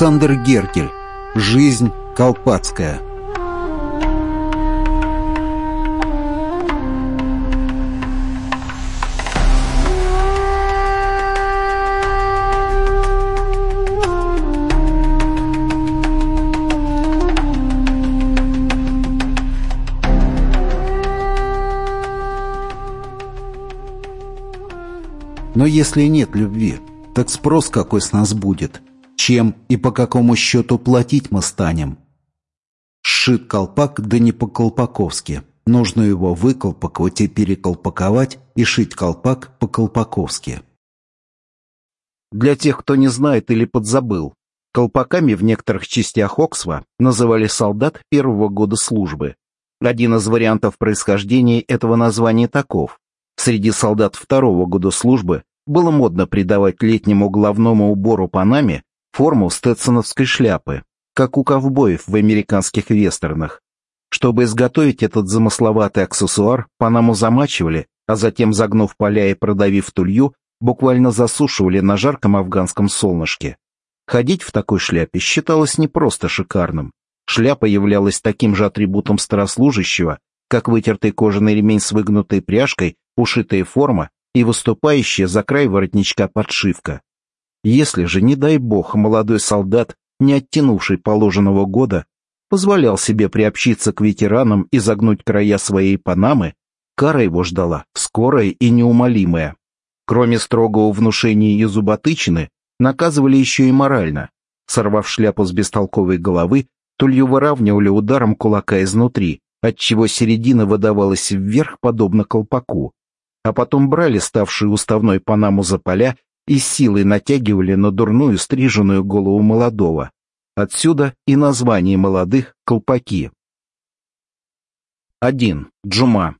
Александр Геркель. Жизнь колпацкая. Но если нет любви, так спрос какой с нас будет? Чем и по какому счету платить мы станем? Сшит колпак, да не по-колпаковски. Нужно его выколпаковать и переколпаковать, и шить колпак по-колпаковски. Для тех, кто не знает или подзабыл, колпаками в некоторых частях Оксва называли солдат первого года службы. Один из вариантов происхождения этого названия таков. Среди солдат второго года службы было модно придавать летнему головному убору Панаме форму стетсоновской шляпы, как у ковбоев в американских вестернах. Чтобы изготовить этот замысловатый аксессуар, Панаму замачивали, а затем, загнув поля и продавив тулью, буквально засушивали на жарком афганском солнышке. Ходить в такой шляпе считалось не просто шикарным. Шляпа являлась таким же атрибутом старослужащего, как вытертый кожаный ремень с выгнутой пряжкой ушитая форма и выступающая за край воротничка подшивка. Если же, не дай бог, молодой солдат, не оттянувший положенного года, позволял себе приобщиться к ветеранам и загнуть края своей панамы, кара его ждала, скорая и неумолимая. Кроме строгого внушения и зуботычины, наказывали еще и морально. Сорвав шляпу с бестолковой головы, тулью выравнивали ударом кулака изнутри, отчего середина выдавалась вверх, подобно колпаку а потом брали ставшую уставной панаму за поля и силой натягивали на дурную стриженную голову молодого. Отсюда и название молодых — колпаки. 1. Джума.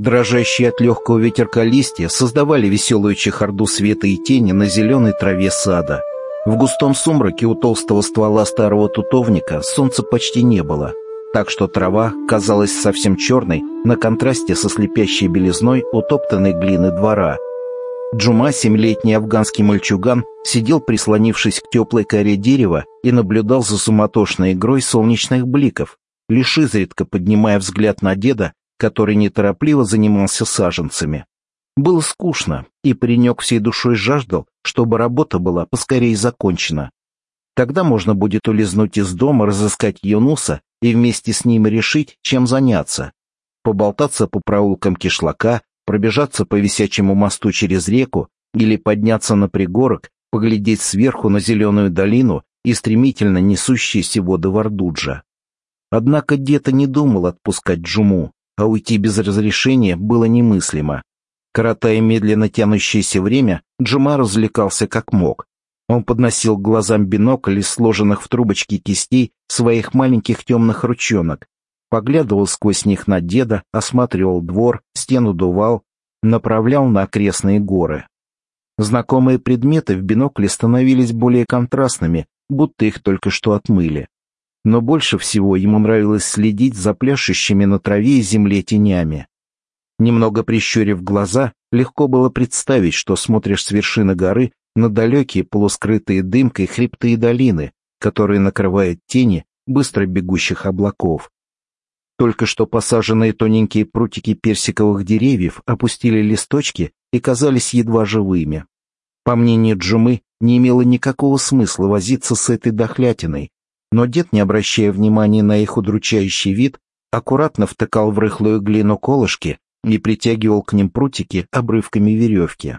Дрожащие от легкого ветерка листья создавали веселую чехарду света и тени на зеленой траве сада. В густом сумраке у толстого ствола старого тутовника солнца почти не было, так что трава казалась совсем черной на контрасте со слепящей белизной утоптанной глины двора. Джума, семилетний афганский мальчуган, сидел прислонившись к теплой коре дерева и наблюдал за суматошной игрой солнечных бликов, лишь изредка поднимая взгляд на деда который неторопливо занимался саженцами. Было скучно, и паренек всей душой жаждал, чтобы работа была поскорее закончена. Тогда можно будет улизнуть из дома, разыскать Юнуса и вместе с ним решить, чем заняться. Поболтаться по проулкам кишлака, пробежаться по висячему мосту через реку или подняться на пригорок, поглядеть сверху на зеленую долину и стремительно несущиеся воды Вардуджа. Однако Дета не думал отпускать Джуму а уйти без разрешения было немыслимо. Коротая медленно тянущееся время, Джума развлекался как мог. Он подносил к глазам бинокль из сложенных в трубочки кистей своих маленьких темных ручонок, поглядывал сквозь них на деда, осматривал двор, стену дувал, направлял на окрестные горы. Знакомые предметы в бинокле становились более контрастными, будто их только что отмыли но больше всего ему нравилось следить за пляшущими на траве и земле тенями. Немного прищурив глаза, легко было представить, что смотришь с вершины горы на далекие полускрытые дымкой хребты и долины, которые накрывают тени быстро бегущих облаков. Только что посаженные тоненькие прутики персиковых деревьев опустили листочки и казались едва живыми. По мнению Джумы, не имело никакого смысла возиться с этой дохлятиной, но дед, не обращая внимания на их удручающий вид, аккуратно втыкал в рыхлую глину колышки и притягивал к ним прутики обрывками веревки.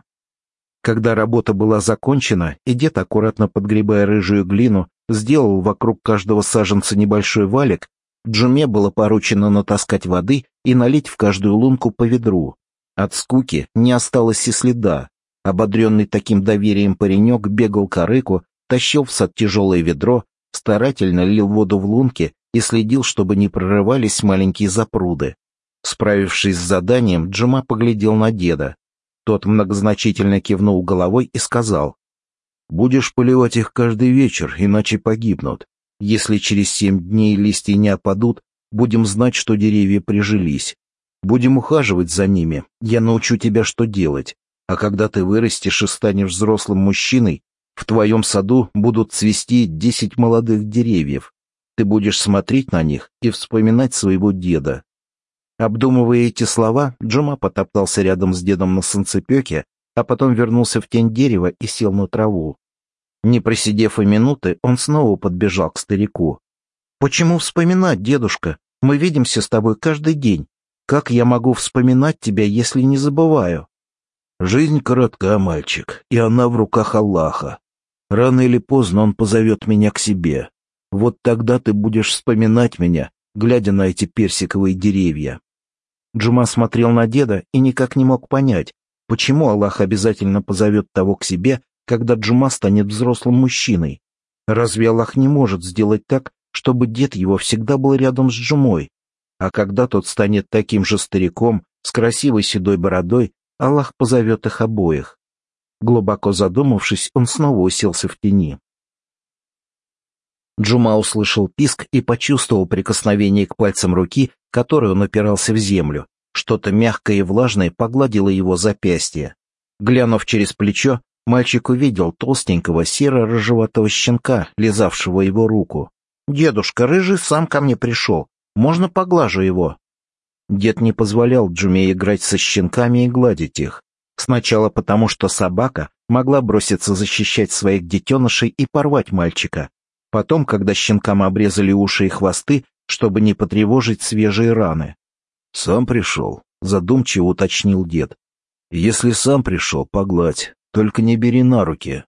Когда работа была закончена, и дед, аккуратно подгребая рыжую глину, сделал вокруг каждого саженца небольшой валик, Джуме было поручено натаскать воды и налить в каждую лунку по ведру. От скуки не осталось и следа. Ободренный таким доверием паренек бегал к арыку, тащил в сад тяжелое ведро, старательно лил воду в лунки и следил, чтобы не прорывались маленькие запруды. Справившись с заданием, Джума поглядел на деда. Тот многозначительно кивнул головой и сказал, Будешь поливать их каждый вечер, иначе погибнут. Если через семь дней листья не опадут, будем знать, что деревья прижились. Будем ухаживать за ними, я научу тебя, что делать. А когда ты вырастешь и станешь взрослым мужчиной, в твоем саду будут цвести десять молодых деревьев. Ты будешь смотреть на них и вспоминать своего деда. Обдумывая эти слова, Джума потоптался рядом с дедом на солнцепеке, а потом вернулся в тень дерева и сел на траву. Не просидев и минуты, он снова подбежал к старику. «Почему вспоминать, дедушка? Мы видимся с тобой каждый день. Как я могу вспоминать тебя, если не забываю?» «Жизнь коротка, мальчик, и она в руках Аллаха. Рано или поздно он позовет меня к себе. Вот тогда ты будешь вспоминать меня, глядя на эти персиковые деревья». Джума смотрел на деда и никак не мог понять, почему Аллах обязательно позовет того к себе, когда Джума станет взрослым мужчиной. Разве Аллах не может сделать так, чтобы дед его всегда был рядом с Джумой? А когда тот станет таким же стариком, с красивой седой бородой, Аллах позовет их обоих. Глубоко задумавшись, он снова уселся в тени. Джума услышал писк и почувствовал прикосновение к пальцам руки, которой он опирался в землю. Что-то мягкое и влажное погладило его запястье. Глянув через плечо, Мальчик увидел толстенького серо-рыжеватого щенка, лизавшего его руку. «Дедушка, рыжий сам ко мне пришел. Можно поглажу его?» Дед не позволял Джуме играть со щенками и гладить их. Сначала потому, что собака могла броситься защищать своих детенышей и порвать мальчика. Потом, когда щенкам обрезали уши и хвосты, чтобы не потревожить свежие раны. «Сам пришел», — задумчиво уточнил дед. «Если сам пришел, погладь. Только не бери на руки.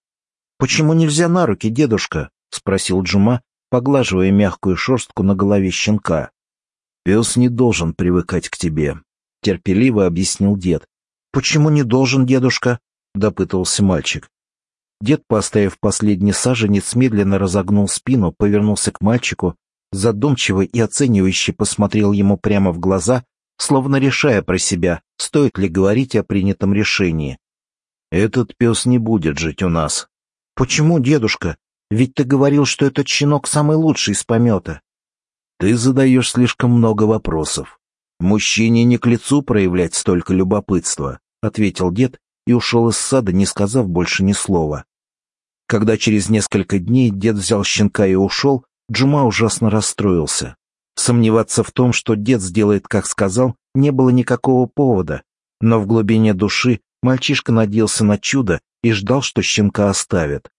Почему нельзя на руки, дедушка? спросил Джума, поглаживая мягкую шерстку на голове щенка. Пес не должен привыкать к тебе, терпеливо объяснил дед. Почему не должен, дедушка? допытывался мальчик. Дед, поставив последний саженец, медленно разогнул спину, повернулся к мальчику, задумчиво и оценивающе посмотрел ему прямо в глаза, словно решая про себя, стоит ли говорить о принятом решении. Этот пес не будет жить у нас. Почему, дедушка? Ведь ты говорил, что этот щенок самый лучший из помета. Ты задаешь слишком много вопросов. Мужчине не к лицу проявлять столько любопытства, ответил дед и ушел из сада, не сказав больше ни слова. Когда через несколько дней дед взял щенка и ушел, Джума ужасно расстроился. Сомневаться в том, что дед сделает, как сказал, не было никакого повода, но в глубине души Мальчишка надеялся на чудо и ждал, что щенка оставят.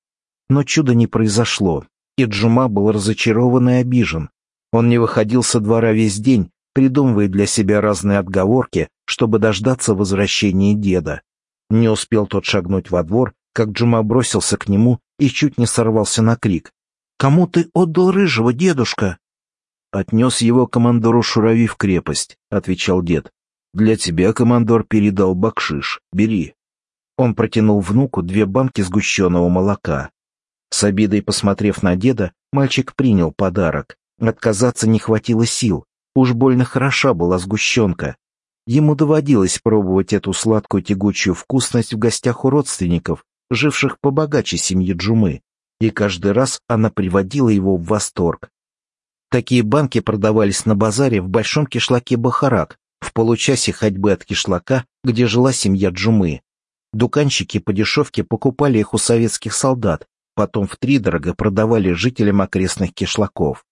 Но чуда не произошло, и Джума был разочарован и обижен. Он не выходил со двора весь день, придумывая для себя разные отговорки, чтобы дождаться возвращения деда. Не успел тот шагнуть во двор, как Джума бросился к нему и чуть не сорвался на крик. «Кому ты отдал рыжего, дедушка?» «Отнес его командору Шурави в крепость», — отвечал дед. Для тебя командор передал бакшиш. Бери. Он протянул внуку две банки сгущенного молока. С обидой посмотрев на деда, мальчик принял подарок. Отказаться не хватило сил. Уж больно хороша была сгущенка. Ему доводилось пробовать эту сладкую тягучую вкусность в гостях у родственников, живших побогаче семьи Джумы, и каждый раз она приводила его в восторг. Такие банки продавались на базаре в большом кишлаке Бахарак, в получасе ходьбы от кишлака, где жила семья Джумы. Дуканщики по дешевке покупали их у советских солдат, потом втридорого продавали жителям окрестных кишлаков.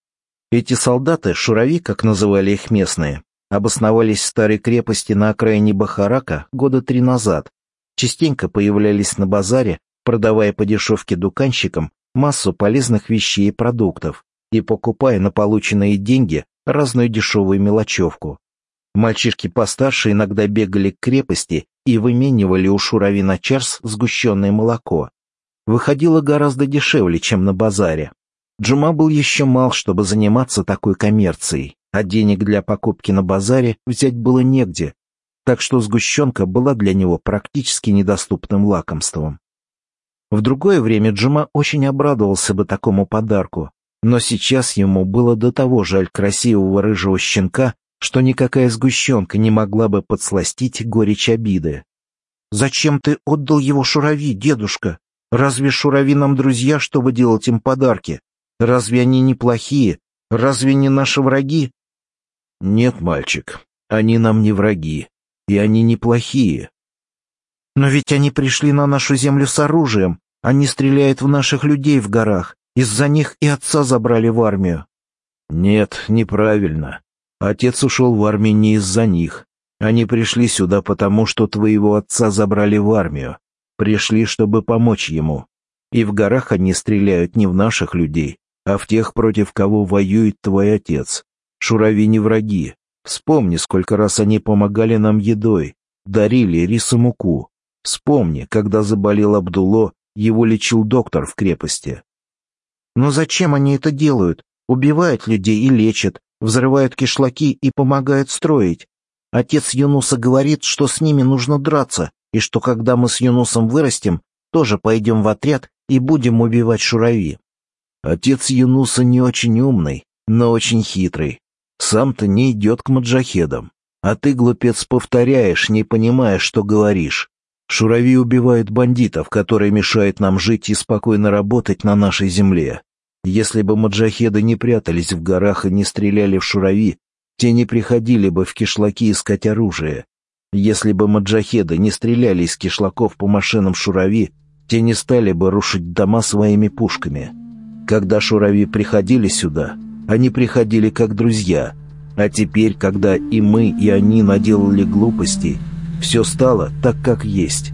Эти солдаты, шурави, как называли их местные, обосновались в старой крепости на окраине Бахарака года три назад. Частенько появлялись на базаре, продавая по дешевке дуканщикам массу полезных вещей и продуктов и покупая на полученные деньги разную дешевую мелочевку. Мальчишки постарше иногда бегали к крепости и выменивали у Шуравина Чарс сгущенное молоко. Выходило гораздо дешевле, чем на базаре. Джума был еще мал, чтобы заниматься такой коммерцией, а денег для покупки на базаре взять было негде, так что сгущенка была для него практически недоступным лакомством. В другое время Джума очень обрадовался бы такому подарку, но сейчас ему было до того жаль красивого рыжего щенка, что никакая сгущенка не могла бы подсластить горечь обиды. «Зачем ты отдал его шурави, дедушка? Разве шурави нам друзья, чтобы делать им подарки? Разве они не плохие? Разве не наши враги? Нет, мальчик, они нам не враги, и они не плохие. Но ведь они пришли на нашу землю с оружием, они стреляют в наших людей в горах, из-за них и отца забрали в армию. Нет, неправильно. Отец ушел в армию не из-за них. Они пришли сюда потому, что твоего отца забрали в армию. Пришли, чтобы помочь ему. И в горах они стреляют не в наших людей, а в тех, против кого воюет твой отец. Шурави не враги. Вспомни, сколько раз они помогали нам едой, дарили рис и муку. Вспомни, когда заболел Абдуло, его лечил доктор в крепости. Но зачем они это делают? Убивают людей и лечат, взрывают кишлаки и помогают строить. Отец Юнуса говорит, что с ними нужно драться, и что когда мы с Юнусом вырастем, тоже пойдем в отряд и будем убивать шурави. Отец Юнуса не очень умный, но очень хитрый. Сам-то не идет к маджахедам. А ты, глупец, повторяешь, не понимая, что говоришь. Шурави убивают бандитов, которые мешают нам жить и спокойно работать на нашей земле. Если бы маджахеды не прятались в горах и не стреляли в шурави, те не приходили бы в кишлаки искать оружие, если бы маджахеды не стреляли из кишлаков по машинам шурави, те не стали бы рушить дома своими пушками. Когда шурави приходили сюда, они приходили как друзья, а теперь, когда и мы, и они наделали глупостей, все стало так, как есть.